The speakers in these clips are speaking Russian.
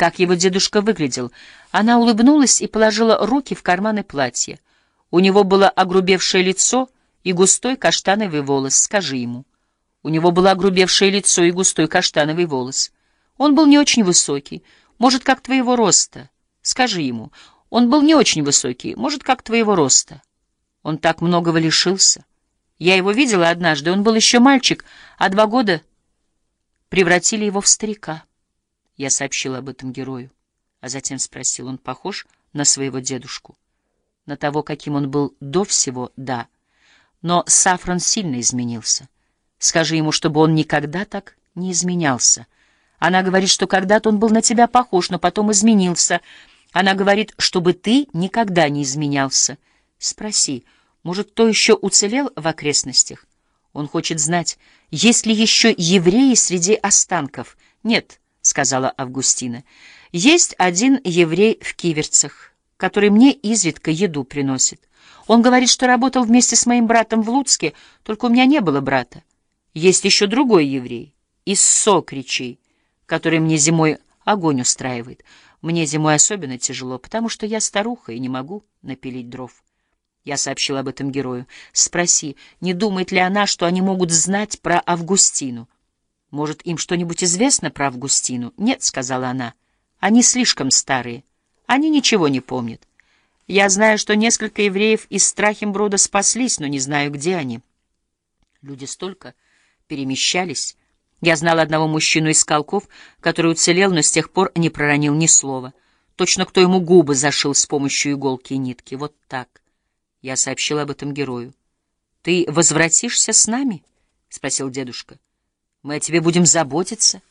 как его дедушка выглядел. Она улыбнулась и положила руки в карманы платья. У него было огрубевшее лицо и густой каштановый волос. Скажи ему. У него было огрубевшее лицо и густой каштановый волос. Он был не очень высокий, может, как твоего роста. Скажи ему. Он был не очень высокий, может, как твоего роста. Он так многого лишился. Я его видела однажды, он был еще мальчик, а два года превратили его в старика. Я сообщил об этом герою, а затем спросил, он похож на своего дедушку? На того, каким он был до всего, да. Но Сафран сильно изменился. Скажи ему, чтобы он никогда так не изменялся. Она говорит, что когда-то он был на тебя похож, но потом изменился. Она говорит, чтобы ты никогда не изменялся. Спроси, может, кто еще уцелел в окрестностях? Он хочет знать, есть ли еще евреи среди останков. Нет, — сказала Августина. — Есть один еврей в Киверцах, который мне изредка еду приносит. Он говорит, что работал вместе с моим братом в Луцке, только у меня не было брата. Есть еще другой еврей, из Сокричей, который мне зимой огонь устраивает. Мне зимой особенно тяжело, потому что я старуха и не могу напилить дров. Я сообщил об этом герою. Спроси, не думает ли она, что они могут знать про Августину? Может, им что-нибудь известно про Августину? Нет, — сказала она. Они слишком старые. Они ничего не помнят. Я знаю, что несколько евреев из Страхимброда спаслись, но не знаю, где они. Люди столько перемещались. Я знал одного мужчину из Колков, который уцелел, но с тех пор не проронил ни слова. Точно кто ему губы зашил с помощью иголки и нитки. Вот так. Я сообщил об этом герою. — Ты возвратишься с нами? — спросил дедушка. — мы о тебе будем заботиться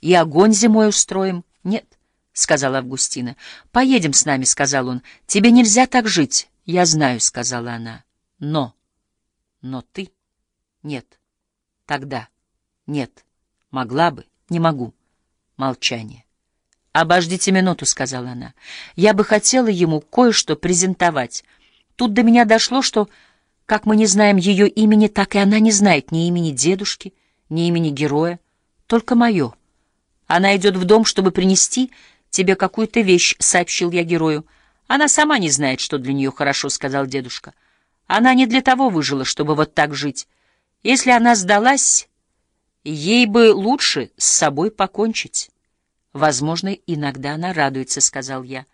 и огонь зимой устроим. Нет, — сказала Августина. — Поедем с нами, — сказал он. — Тебе нельзя так жить. — Я знаю, — сказала она. — Но. Но ты? Нет. Тогда. Нет. Могла бы. Не могу. Молчание. «Обождите минуту», — сказала она. «Я бы хотела ему кое-что презентовать. Тут до меня дошло, что, как мы не знаем ее имени, так и она не знает ни имени дедушки, ни имени героя, только мое. Она идет в дом, чтобы принести тебе какую-то вещь, — сообщил я герою. Она сама не знает, что для нее хорошо, — сказал дедушка. Она не для того выжила, чтобы вот так жить. Если она сдалась, ей бы лучше с собой покончить. Возможно, иногда она радуется, — сказал я.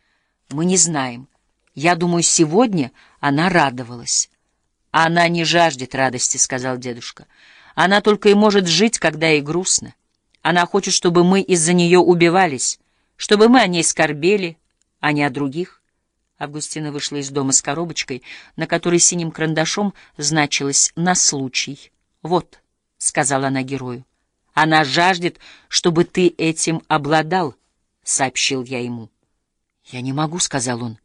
Мы не знаем. Я думаю, сегодня она радовалась. Она не жаждет радости, — сказал дедушка. Она только и может жить, когда ей грустно. Она хочет, чтобы мы из-за нее убивались, чтобы мы о ней скорбели, а не о других. Августина вышла из дома с коробочкой, на которой синим карандашом значилось «на случай». «Вот», — сказала она герою, — «она жаждет, чтобы ты этим обладал», — сообщил я ему. «Я не могу», — сказал он.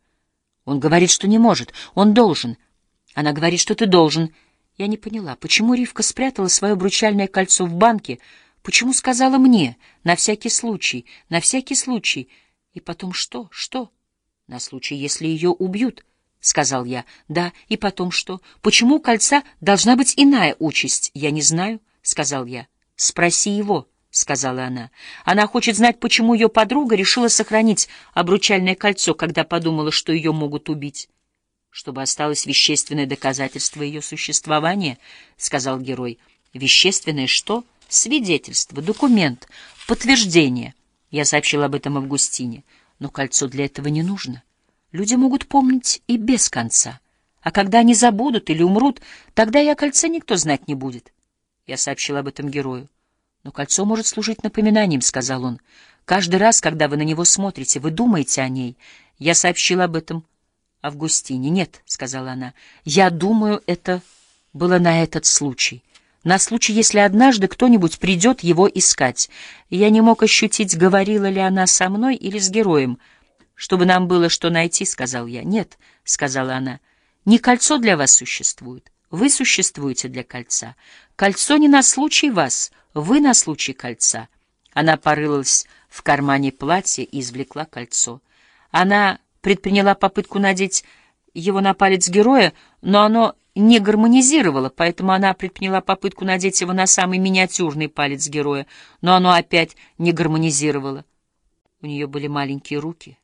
«Он говорит, что не может. Он должен. Она говорит, что ты должен. Я не поняла, почему Ривка спрятала свое обручальное кольцо в банке, почему сказала мне, на всякий случай, на всякий случай, и потом что, что? На случай, если ее убьют, — сказал я. Да, и потом что? Почему у кольца должна быть иная участь? Я не знаю, — сказал я. Спроси его, — сказала она. Она хочет знать, почему ее подруга решила сохранить обручальное кольцо, когда подумала, что ее могут убить чтобы осталось вещественное доказательство ее существования, — сказал герой. — Вещественное что? Свидетельство, документ, подтверждение. Я сообщил об этом Августине. Но кольцо для этого не нужно. Люди могут помнить и без конца. А когда они забудут или умрут, тогда и о кольце никто знать не будет. Я сообщил об этом герою. Но кольцо может служить напоминанием, — сказал он. Каждый раз, когда вы на него смотрите, вы думаете о ней. Я сообщил об этом Августине. «Нет», — сказала она, — «я думаю, это было на этот случай. На случай, если однажды кто-нибудь придет его искать. Я не мог ощутить, говорила ли она со мной или с героем. Чтобы нам было что найти, — сказал я. «Нет», — сказала она, — «не кольцо для вас существует. Вы существуете для кольца. Кольцо не на случай вас, вы на случай кольца». Она порылась в кармане платья и извлекла кольцо. Она предприняла попытку надеть его на палец героя, но оно не гармонизировало, поэтому она предприняла попытку надеть его на самый миниатюрный палец героя, но оно опять не гармонизировало. У нее были маленькие руки.